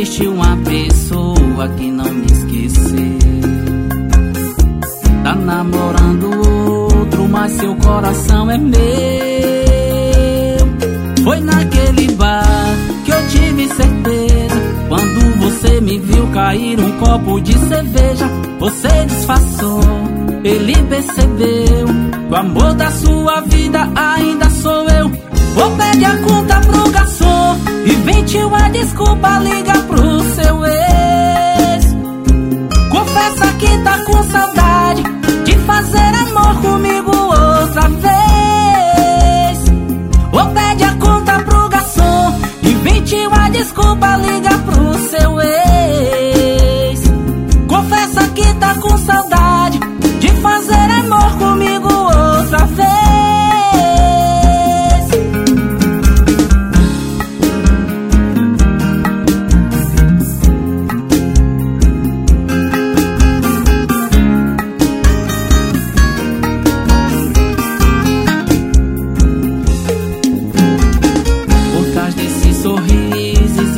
existe uma pessoa que não me esqueceu. Tá namorando outro, mas seu coração é meu. Cair um copo de cerveja, você disfarçou. Ele percebeu o amor da sua vida ainda sou eu. Vou pedir a conta pro garçom e vinte uma desculpa, liga pro seu ex. Confessa que tá com saudade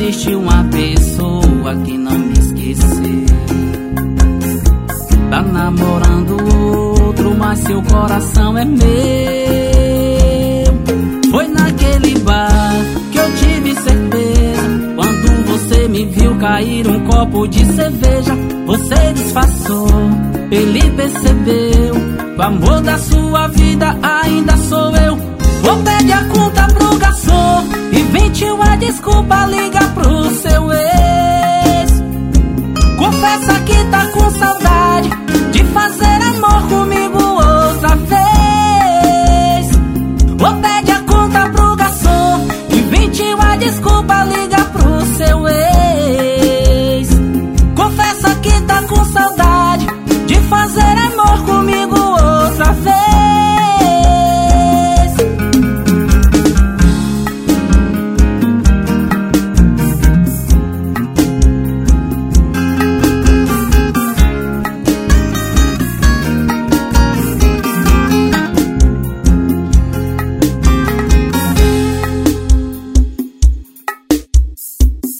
existe uma pessoa que não me esqueceu. Tá namorando outro, mas seu coração é meu. Foi naquele bar que eu tive certeza. Quando você me viu cair um copo de cerveja, você disfarçou. Ele percebeu. O amor da sua vida passou. Invente uma desculpa, liga pro seu ex. Confessa que tá com saudade de fazer amor comigo outra vez. Ou pede a conta pro garçom. e uma desculpa, liga pro seu ex. Confessa que tá com saudade de fazer